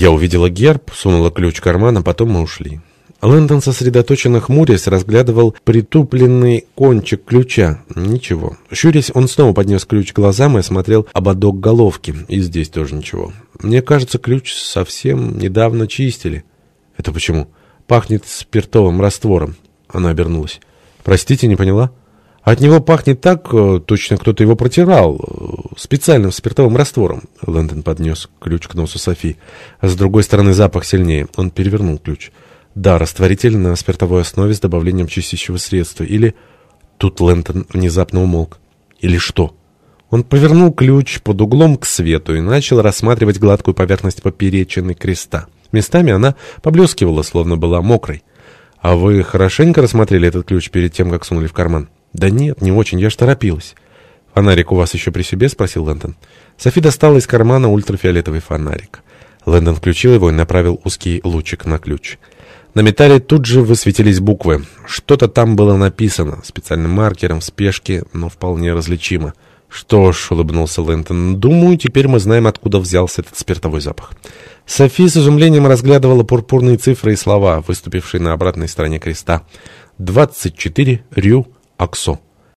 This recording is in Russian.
Я увидела герб, сунула ключ в карман, а потом мы ушли. Лэндон, сосредоточенно хмурясь, разглядывал притупленный кончик ключа. Ничего. Щурясь, он снова поднес ключ к глазам и осмотрел ободок головки. И здесь тоже ничего. Мне кажется, ключ совсем недавно чистили. Это почему? Пахнет спиртовым раствором. Она обернулась. Простите, не поняла? От него пахнет так, э, точно кто-то его протирал, э, специальным спиртовым раствором. Лэндон поднес ключ к носу Софи. С другой стороны запах сильнее. Он перевернул ключ. Да, растворитель на спиртовой основе с добавлением чистящего средства. Или... Тут Лэнтон внезапно умолк. Или что? Он повернул ключ под углом к свету и начал рассматривать гладкую поверхность поперечины креста. Местами она поблескивала, словно была мокрой. «А вы хорошенько рассмотрели этот ключ перед тем, как сунули в карман?» «Да нет, не очень, я ж торопилась». «Фонарик у вас еще при себе?» — спросил Лэндон. Софи достала из кармана ультрафиолетовый фонарик. Лэндон включил его и направил узкий лучик на ключ. На металле тут же высветились буквы. Что-то там было написано, специальным маркером, в спешке, но вполне различимо. «Что ж», — улыбнулся Лэнтон, — «думаю, теперь мы знаем, откуда взялся этот спиртовой запах». Софи с изумлением разглядывала пурпурные цифры и слова, выступившие на обратной стороне креста. «24 Рю 악속